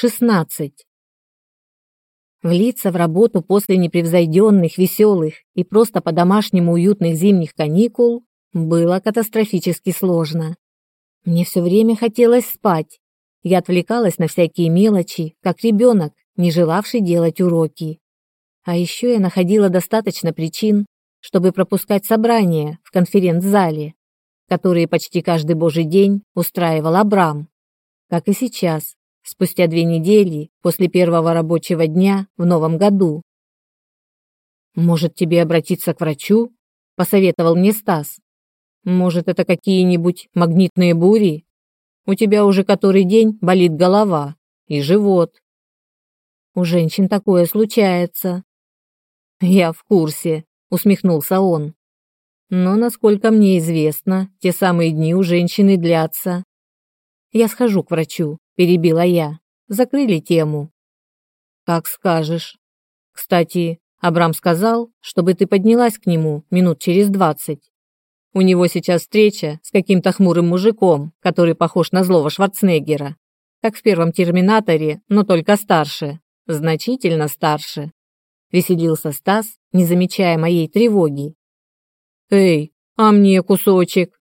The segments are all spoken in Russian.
16. Влиться в работу после непревзойденных, веселых и просто по-домашнему уютных зимних каникул было катастрофически сложно. Мне все время хотелось спать. Я отвлекалась на всякие мелочи, как ребенок, не желавший делать уроки. А еще я находила достаточно причин, чтобы пропускать собрания в конференц-зале, которые почти каждый божий день устраивал Абрам. Как и сейчас, спустя две недели после первого рабочего дня в новом году. «Может, тебе обратиться к врачу?» – посоветовал мне Стас. «Может, это какие-нибудь магнитные бури? У тебя уже который день болит голова и живот». «У женщин такое случается». «Я в курсе», – усмехнулся он. «Но, насколько мне известно, те самые дни у женщины длятся». «Я схожу к врачу», перебила я. Закрыли тему. Как скажешь. Кстати, Абрам сказал, чтобы ты поднялась к нему минут через двадцать. У него сейчас встреча с каким-то хмурым мужиком, который похож на злого Шварценеггера. Как в первом «Терминаторе», но только старше. Значительно старше. Веселился Стас, не замечая моей тревоги. «Эй, а мне кусочек?»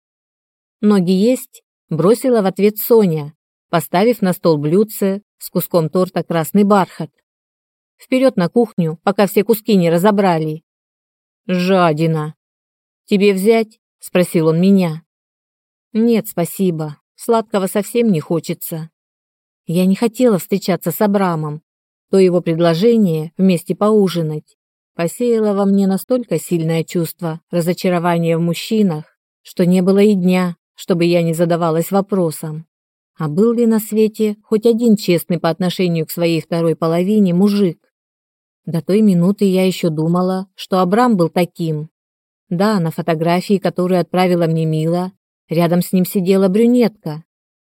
«Ноги есть?» – бросила в ответ Соня, поставив на стол блюдце с куском торта «Красный бархат». Вперед на кухню, пока все куски не разобрали. «Жадина!» «Тебе взять?» – спросил он меня. «Нет, спасибо. Сладкого совсем не хочется». Я не хотела встречаться с Абрамом. То его предложение вместе поужинать посеяло во мне настолько сильное чувство разочарования в мужчинах, что не было и дня, чтобы я не задавалась вопросом, а был ли на свете хоть один честный по отношению к своей второй половине мужик? До той минуты я еще думала, что Абрам был таким. Да, на фотографии, которую отправила мне Мила, рядом с ним сидела брюнетка.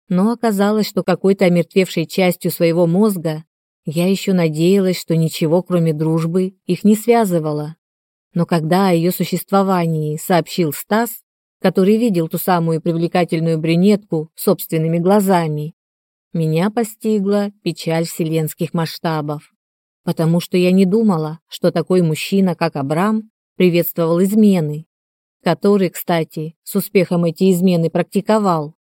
Но оказалось, что какой-то омертвевшей частью своего мозга я еще надеялась, что ничего, кроме дружбы, их не связывало. Но когда о ее существовании сообщил Стас, который видел ту самую привлекательную брюнетку собственными глазами, меня постигла печаль вселенских масштабов, потому что я не думала, что такой мужчина, как Абрам, приветствовал измены, который, кстати, с успехом эти измены практиковал.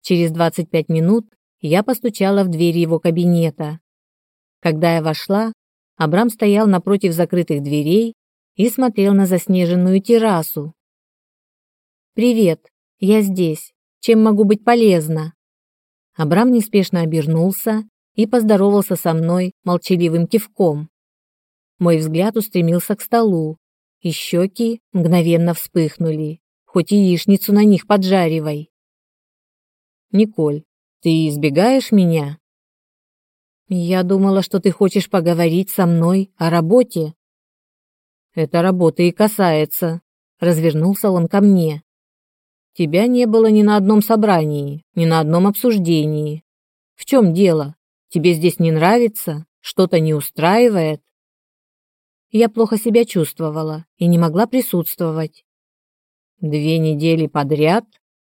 Через 25 минут я постучала в дверь его кабинета. Когда я вошла, Абрам стоял напротив закрытых дверей и смотрел на заснеженную террасу, «Привет, я здесь. Чем могу быть полезна?» Абрам неспешно обернулся и поздоровался со мной молчаливым кивком. Мой взгляд устремился к столу, и щеки мгновенно вспыхнули, хоть яичницу на них поджаривай. «Николь, ты избегаешь меня?» «Я думала, что ты хочешь поговорить со мной о работе». «Это работа и касается», — развернулся он ко мне. Тебя не было ни на одном собрании, ни на одном обсуждении. В чем дело? Тебе здесь не нравится? Что-то не устраивает? Я плохо себя чувствовала и не могла присутствовать. Две недели подряд?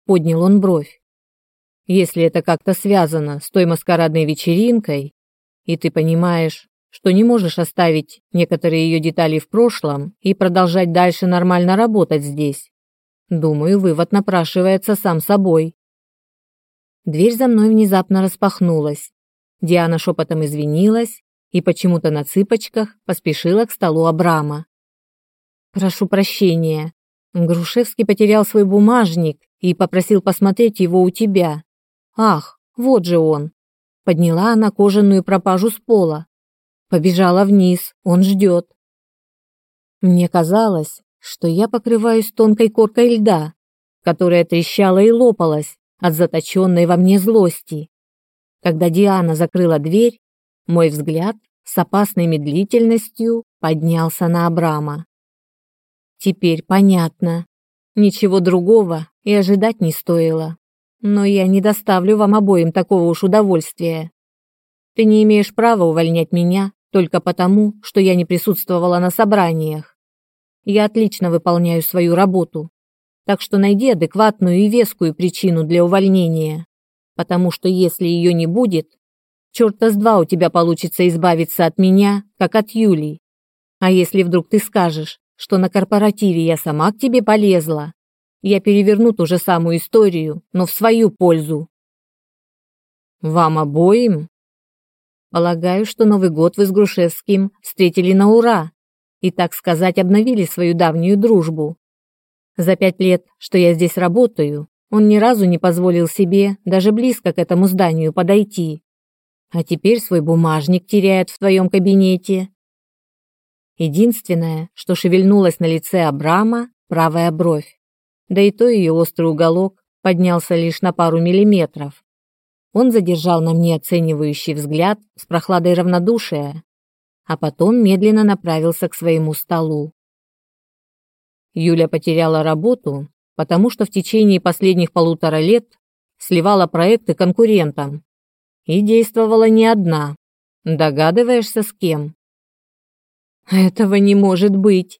Поднял он бровь. Если это как-то связано с той маскарадной вечеринкой, и ты понимаешь, что не можешь оставить некоторые ее детали в прошлом и продолжать дальше нормально работать здесь, Думаю, вывод напрашивается сам собой. Дверь за мной внезапно распахнулась. Диана шепотом извинилась и почему-то на цыпочках поспешила к столу Абрама. «Прошу прощения. Грушевский потерял свой бумажник и попросил посмотреть его у тебя. Ах, вот же он!» Подняла она кожаную пропажу с пола. Побежала вниз, он ждет. Мне казалось, что я покрываюсь тонкой коркой льда, которая трещала и лопалась от заточенной во мне злости. Когда Диана закрыла дверь, мой взгляд с опасной медлительностью поднялся на Абрама. Теперь понятно. Ничего другого и ожидать не стоило. Но я не доставлю вам обоим такого уж удовольствия. Ты не имеешь права увольнять меня только потому, что я не присутствовала на собраниях. Я отлично выполняю свою работу. Так что найди адекватную и вескую причину для увольнения. Потому что если ее не будет, черта с два у тебя получится избавиться от меня, как от Юлии. А если вдруг ты скажешь, что на корпоративе я сама к тебе полезла, я переверну ту же самую историю, но в свою пользу. Вам обоим? Полагаю, что Новый год вы с Грушевским встретили на ура и, так сказать, обновили свою давнюю дружбу. За пять лет, что я здесь работаю, он ни разу не позволил себе даже близко к этому зданию подойти. А теперь свой бумажник теряет в твоем кабинете. Единственное, что шевельнулось на лице Абрама, правая бровь. Да и то ее острый уголок поднялся лишь на пару миллиметров. Он задержал на мне оценивающий взгляд с прохладой равнодушия, а потом медленно направился к своему столу. Юля потеряла работу, потому что в течение последних полутора лет сливала проекты конкурентам. И действовала не одна. Догадываешься, с кем? Этого не может быть,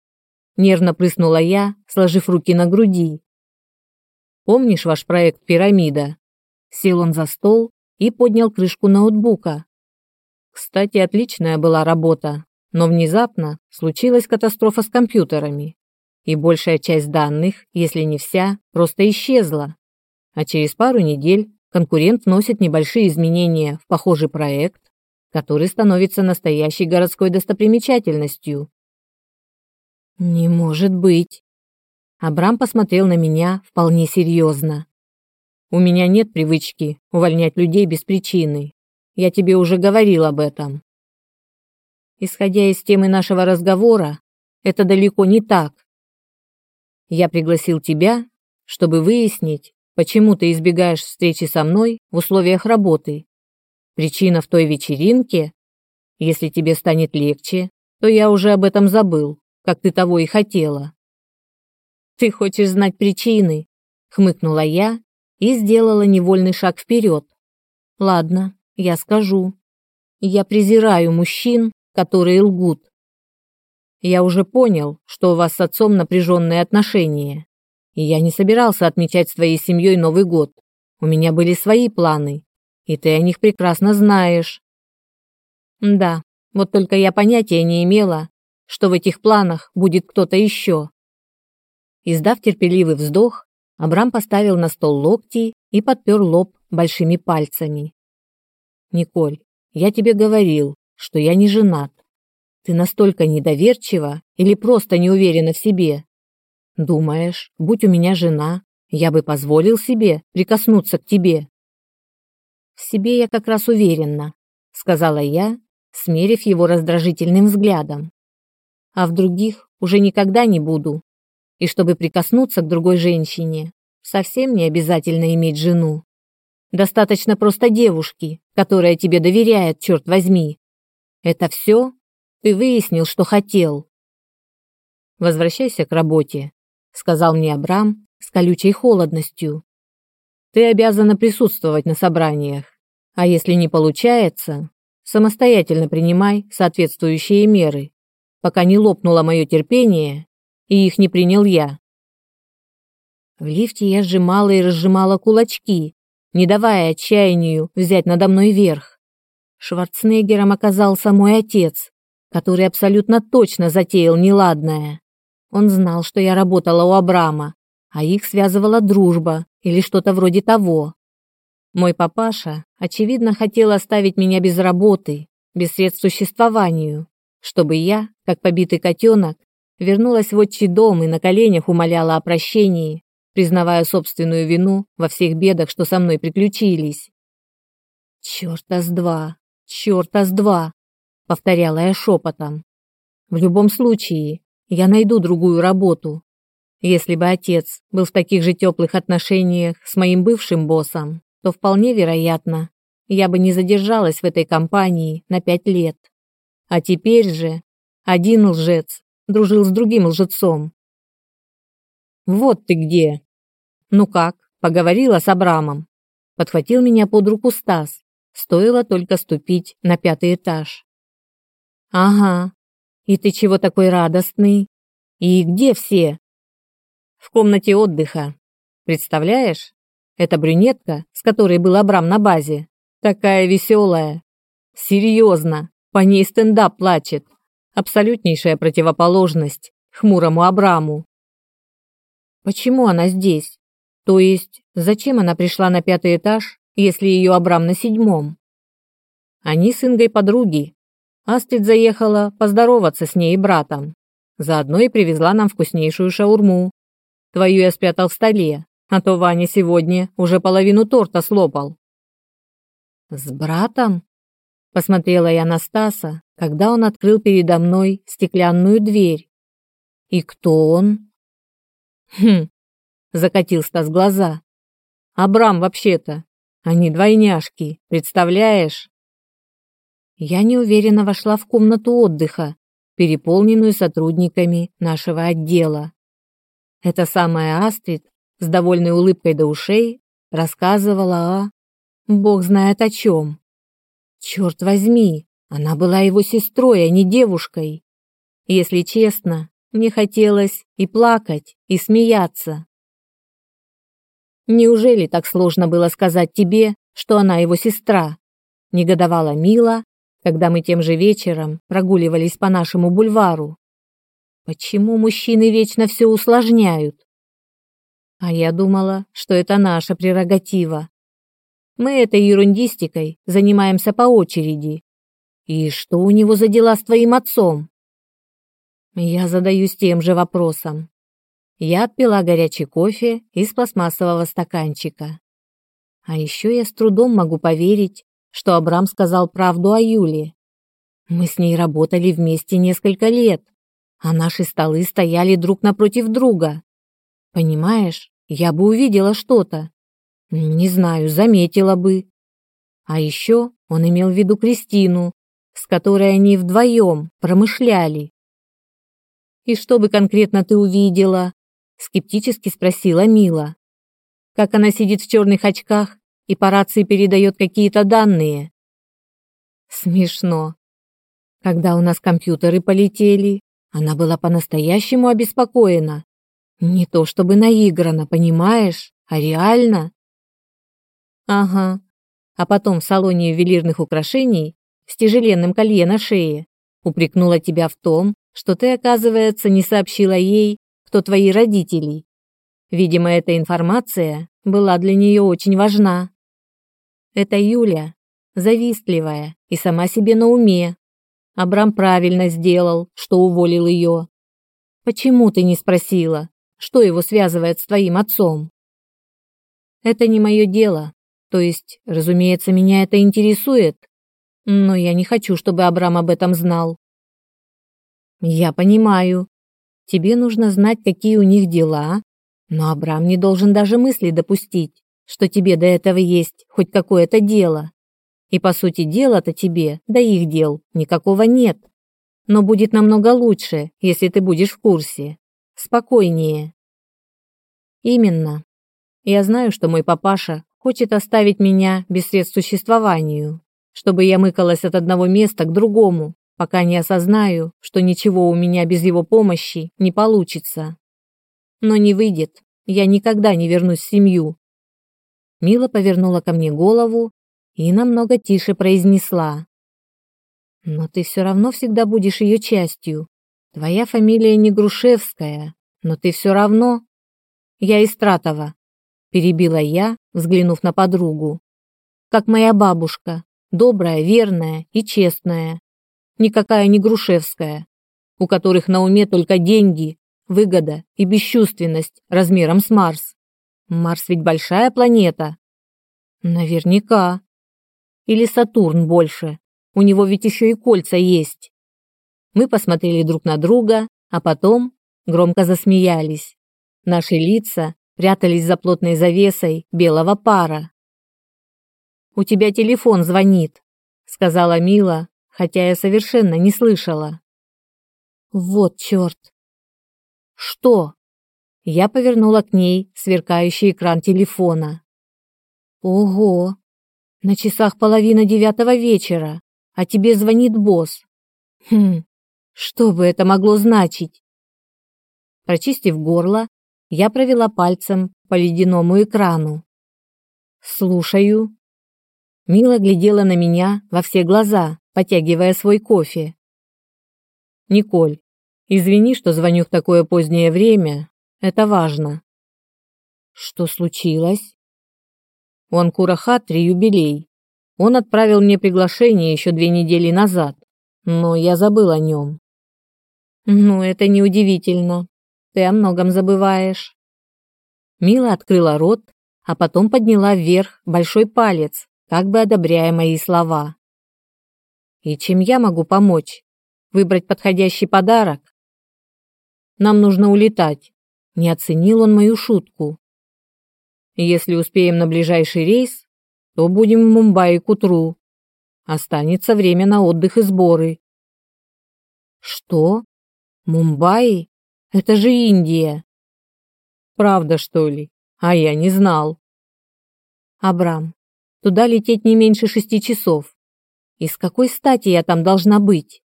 нервно прыснула я, сложив руки на груди. Помнишь ваш проект Пирамида? Сел он за стол и поднял крышку ноутбука. Кстати, отличная была работа, но внезапно случилась катастрофа с компьютерами и большая часть данных, если не вся, просто исчезла. А через пару недель конкурент вносит небольшие изменения в похожий проект, который становится настоящей городской достопримечательностью. Не может быть. Абрам посмотрел на меня вполне серьезно. У меня нет привычки увольнять людей без причины. Я тебе уже говорил об этом. Исходя из темы нашего разговора, это далеко не так. Я пригласил тебя, чтобы выяснить, почему ты избегаешь встречи со мной в условиях работы. Причина в той вечеринке? Если тебе станет легче, то я уже об этом забыл, как ты того и хотела. Ты хочешь знать причины? хмыкнула я и сделала невольный шаг вперед. Ладно, я скажу. Я презираю мужчин, которые лгут. Я уже понял, что у вас с отцом напряженные отношения. И я не собирался отмечать с твоей семьей Новый год. У меня были свои планы, и ты о них прекрасно знаешь. Да, вот только я понятия не имела, что в этих планах будет кто-то еще. Издав терпеливый вздох, Абрам поставил на стол локти и подпер лоб большими пальцами. «Николь, я тебе говорил, что я не женат. Ты настолько недоверчива или просто не уверена в себе? Думаешь, будь у меня жена, я бы позволил себе прикоснуться к тебе? В себе я как раз уверена, сказала я, смерив его раздражительным взглядом. А в других уже никогда не буду. И чтобы прикоснуться к другой женщине, совсем не обязательно иметь жену. Достаточно просто девушки, которая тебе доверяет, черт возьми. Это все? Ты выяснил, что хотел. Возвращайся к работе, сказал мне Абрам с колючей холодностью. Ты обязана присутствовать на собраниях, а если не получается, самостоятельно принимай соответствующие меры, пока не лопнуло мое терпение и их не принял я. В лифте я сжимала и разжимала кулачки, не давая отчаянию взять надо мной верх. Шварценеггером оказался мой отец, который абсолютно точно затеял неладное. Он знал, что я работала у Абрама, а их связывала дружба или что-то вроде того. Мой папаша, очевидно, хотел оставить меня без работы, без средств существованию, чтобы я, как побитый котенок, вернулась в отчий дом и на коленях умоляла о прощении, признавая собственную вину во всех бедах, что со мной приключились. «Черта с два! Черта с два!» повторяла я шепотом. В любом случае, я найду другую работу. Если бы отец был в таких же теплых отношениях с моим бывшим боссом, то вполне вероятно, я бы не задержалась в этой компании на пять лет. А теперь же один лжец дружил с другим лжецом. Вот ты где. Ну как, поговорила с Абрамом? Подхватил меня под руку Стас. Стоило только ступить на пятый этаж. Ага. И ты чего такой радостный? И где все? В комнате отдыха. Представляешь? Это брюнетка, с которой был Абрам на базе. Такая веселая. Серьезно, по ней стендап плачет. Абсолютнейшая противоположность хмурому Абраму. Почему она здесь? То есть, зачем она пришла на пятый этаж, если ее Абрам на седьмом? Они с Ингой подруги. Астрид заехала поздороваться с ней и братом. Заодно и привезла нам вкуснейшую шаурму. Твою я спрятал в столе, а то Ваня сегодня уже половину торта слопал. С братом? Посмотрела я на Стаса, когда он открыл передо мной стеклянную дверь. И кто он? Хм, закатил Стас глаза. Абрам вообще-то. Они двойняшки, представляешь? Я неуверенно вошла в комнату отдыха, переполненную сотрудниками нашего отдела. Эта самая Астрид с довольной улыбкой до ушей рассказывала о... Бог знает о чем. Черт возьми, она была его сестрой, а не девушкой. Если честно, мне хотелось и плакать, и смеяться. Неужели так сложно было сказать тебе, что она его сестра? Негодовала Мила, когда мы тем же вечером прогуливались по нашему бульвару. Почему мужчины вечно все усложняют? А я думала, что это наша прерогатива. Мы этой ерундистикой занимаемся по очереди. И что у него за дела с твоим отцом? Я задаюсь тем же вопросом. Я отпила горячий кофе из пластмассового стаканчика. А еще я с трудом могу поверить, что Абрам сказал правду о Юле. Мы с ней работали вместе несколько лет, а наши столы стояли друг напротив друга. Понимаешь, я бы увидела что-то, не знаю, заметила бы. А еще он имел в виду Кристину, с которой они вдвоем промышляли. «И что бы конкретно ты увидела?» — скептически спросила Мила. «Как она сидит в черных очках и по рации передает какие-то данные?» Смешно. Когда у нас компьютеры полетели, она была по-настоящему обеспокоена. Не то чтобы наиграна, понимаешь, а реально. Ага. А потом в салоне ювелирных украшений с тяжеленным колье на шее упрекнула тебя в том, что ты, оказывается, не сообщила ей, кто твои родители. Видимо, эта информация была для нее очень важна. Это Юля, завистливая и сама себе на уме. Абрам правильно сделал, что уволил ее. Почему ты не спросила, что его связывает с твоим отцом? Это не мое дело, то есть, разумеется, меня это интересует, но я не хочу, чтобы Абрам об этом знал. Я понимаю. Тебе нужно знать, какие у них дела, но Абрам не должен даже мысли допустить, что тебе до этого есть хоть какое-то дело. И по сути дела-то тебе до их дел никакого нет. Но будет намного лучше, если ты будешь в курсе. Спокойнее. Именно. Я знаю, что мой папаша Хочет оставить меня без средств существованию, чтобы я мыкалась от одного места к другому, пока не осознаю, что ничего у меня без его помощи не получится. Но не выйдет. Я никогда не вернусь в семью. Мила повернула ко мне голову и намного тише произнесла: "Но ты все равно всегда будешь ее частью. Твоя фамилия не Грушевская, но ты все равно я Истратова перебила я, взглянув на подругу. Как моя бабушка, добрая, верная и честная. Никакая не Грушевская, у которых на уме только деньги, выгода и бесчувственность размером с Марс. Марс ведь большая планета. Наверняка. Или Сатурн больше. У него ведь еще и кольца есть. Мы посмотрели друг на друга, а потом громко засмеялись. Наши лица прятались за плотной завесой белого пара. «У тебя телефон звонит», — сказала Мила, хотя я совершенно не слышала. «Вот черт!» «Что?» Я повернула к ней сверкающий экран телефона. «Ого! На часах половина девятого вечера, а тебе звонит босс. Хм, что бы это могло значить?» Прочистив горло, я провела пальцем по ледяному экрану. «Слушаю». Мила глядела на меня во все глаза, потягивая свой кофе. «Николь, извини, что звоню в такое позднее время. Это важно». «Что случилось?» У Анкура Хатри юбилей. Он отправил мне приглашение еще две недели назад, но я забыл о нем. «Ну, это неудивительно. Ты о многом забываешь». Мила открыла рот, а потом подняла вверх большой палец, как бы одобряя мои слова. «И чем я могу помочь? Выбрать подходящий подарок?» «Нам нужно улетать», — не оценил он мою шутку. «Если успеем на ближайший рейс, то будем в Мумбаи к утру. Останется время на отдых и сборы». «Что? Мумбаи? Это же Индия!» «Правда, что ли? А я не знал». «Абрам, туда лететь не меньше шести часов. И с какой стати я там должна быть?»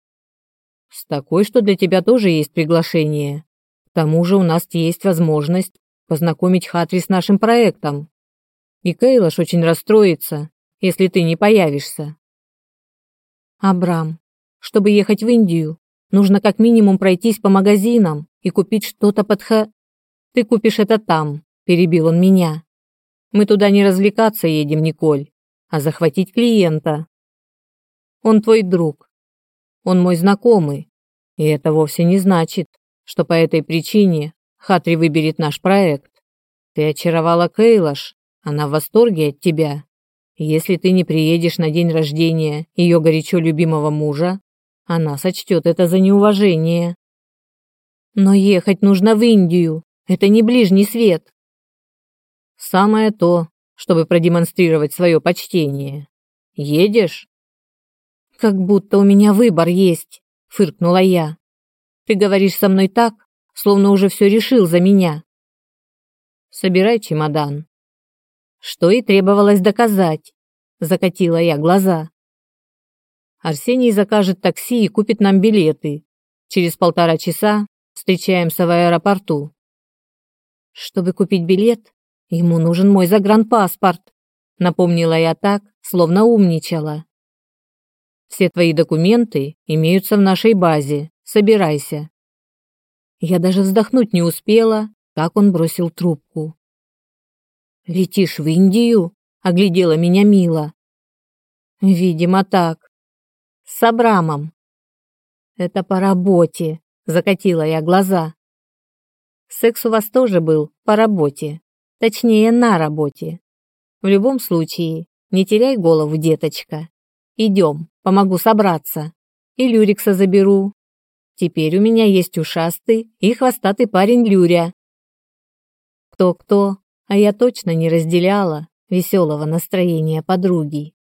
«С такой, что для тебя тоже есть приглашение. К тому же у нас есть возможность познакомить Хатри с нашим проектом. И Кейлаш очень расстроится, если ты не появишься». «Абрам, чтобы ехать в Индию, Нужно как минимум пройтись по магазинам и купить что-то под х... Ты купишь это там, перебил он меня. Мы туда не развлекаться едем, Николь, а захватить клиента. Он твой друг. Он мой знакомый. И это вовсе не значит, что по этой причине Хатри выберет наш проект. Ты очаровала Кейлаш, она в восторге от тебя. Если ты не приедешь на день рождения ее горячо любимого мужа, она сочтет это за неуважение. Но ехать нужно в Индию. Это не ближний свет. Самое то, чтобы продемонстрировать свое почтение. Едешь? Как будто у меня выбор есть, фыркнула я. Ты говоришь со мной так, словно уже все решил за меня. Собирай чемодан. Что и требовалось доказать, закатила я глаза. Арсений закажет такси и купит нам билеты. Через полтора часа встречаемся в аэропорту. Чтобы купить билет, ему нужен мой загранпаспорт, напомнила я так, словно умничала. Все твои документы имеются в нашей базе. Собирайся. Я даже вздохнуть не успела, как он бросил трубку. Летишь в Индию? оглядела меня Мила. Видимо, так с Абрамом. Это по работе, закатила я глаза. Секс у вас тоже был по работе, точнее на работе. В любом случае, не теряй голову, деточка. Идем, помогу собраться. И Люрикса заберу. Теперь у меня есть ушастый и хвостатый парень Люря. Кто-кто, а я точно не разделяла веселого настроения подруги.